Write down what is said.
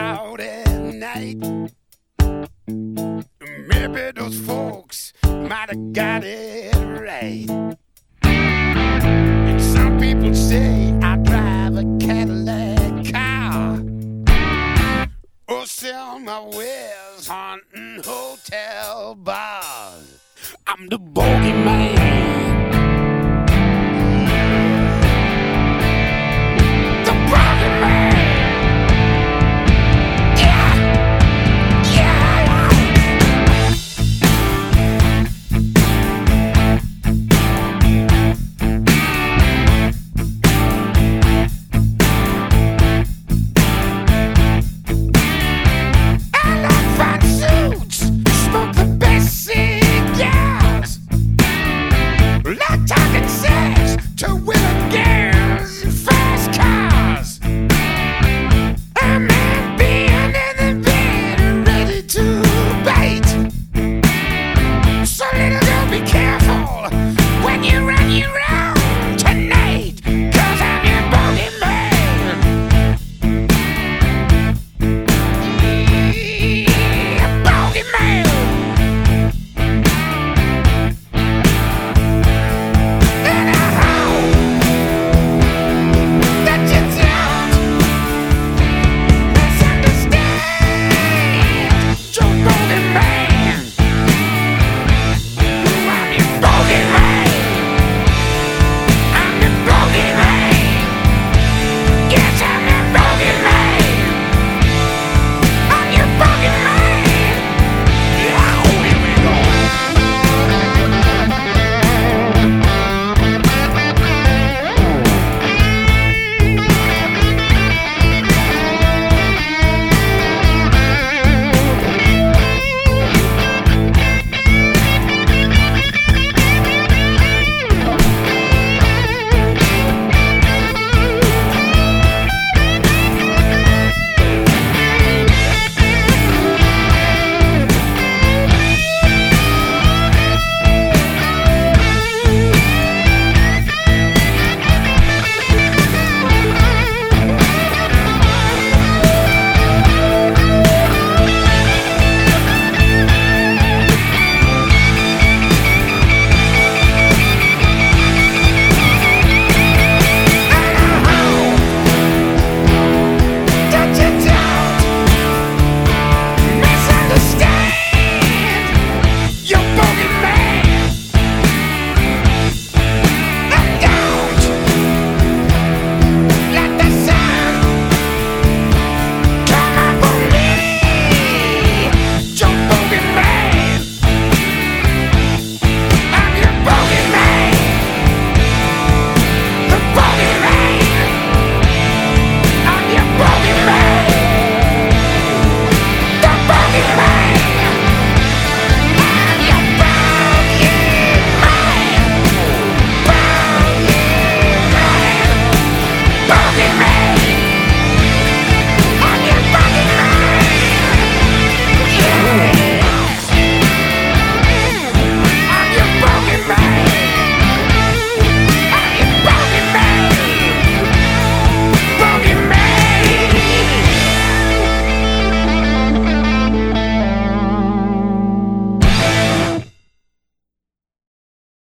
out at night. Maybe those folks might have got it right. And some people say I drive a Cadillac car. Or sell my wares haunting hotel bars. I'm the bogeyman.